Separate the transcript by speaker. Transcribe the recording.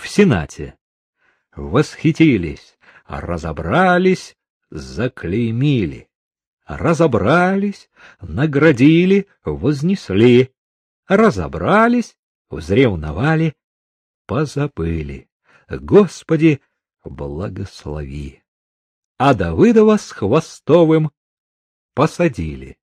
Speaker 1: в Сенате. Восхитились, разобрались, заклеймили. Разобрались, наградили, вознесли. Разобрались, взревновали, позабыли. Господи, благослови. А Давыдова с Хвостовым посадили.